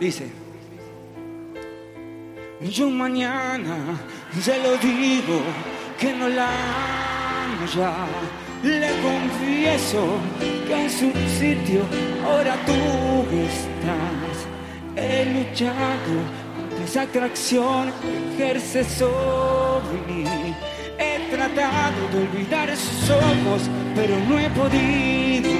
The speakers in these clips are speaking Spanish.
Dice, yo mañana se lo digo que no la amo ya. Le confieso que en su sitio ahora tú estás. He luchado contra esa atracción que ejerce sobre mí. He tratado de olvidar sus ojos, pero no he podido.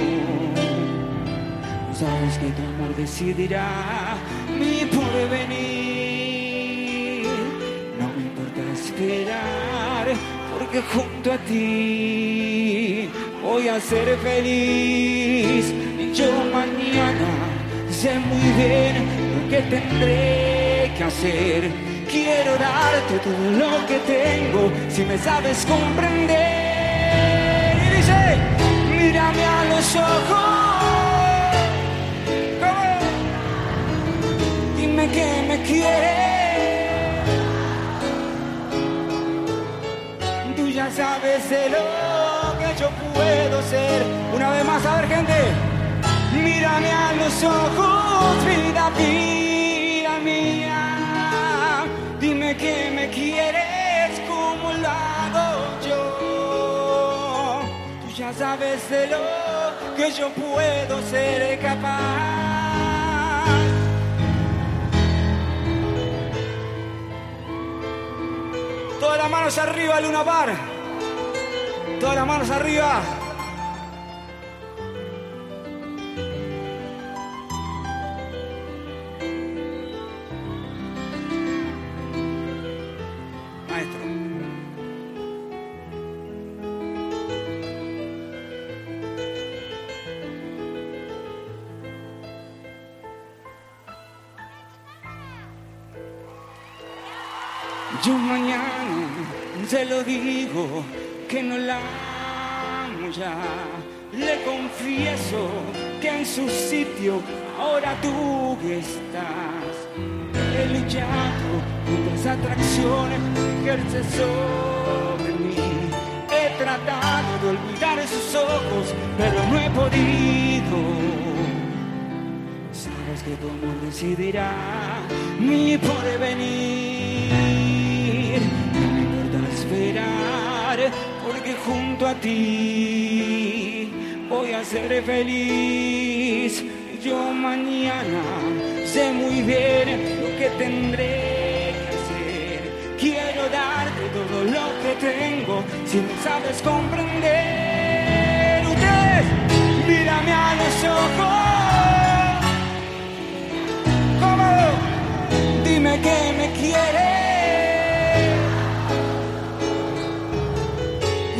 Sabes que tu amor decidirá mi porvenir. No me importa esperar, porque junto a ti voy a ser feliz. Y yo mañana sé muy bien lo que tendré que hacer. Quiero darte todo lo que tengo, si me sabes comprender. Y dice, mírame a los ojos. Sabes de lo que yo puedo ser. Una vez más, a ver, gente. Mírame a los ojos, vida, vida mía. Dime que me quieres como lo hago yo. Tú ya sabes de lo que yo puedo ser capaz. Todas las manos arriba, Luna Par. Todas las manos arriba. Maestro. Yo mañana se lo digo que no la amo ya. Le confieso que en su sitio ahora tú estás. He luchado contra esa atracción que sobre mí. He tratado de olvidar sus ojos, pero no he podido. Sabes que amor decidirá mi porvenir. No me importa esperar, junto a ti voy a ser feliz. Yo mañana sé muy bien lo que tendré que hacer. Quiero darte todo lo que tengo, si me sabes comprender. Ustedes, mírame a los ojos.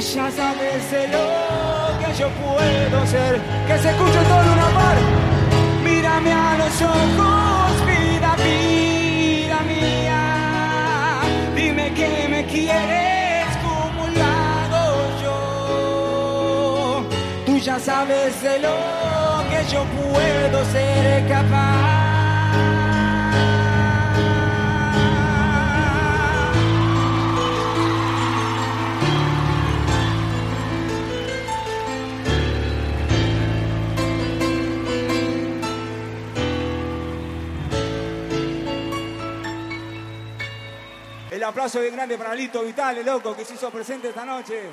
Ya sabes lo que yo puedo ser. Que se escuche todo una par. Mírame a los ojos, vida, vida mía. Dime que me quieres como lo hago yo. Tú ya sabes de lo que yo puedo ser capaz. El aplauso bien grande para Lito Vitale, loco, que se hizo presente esta noche.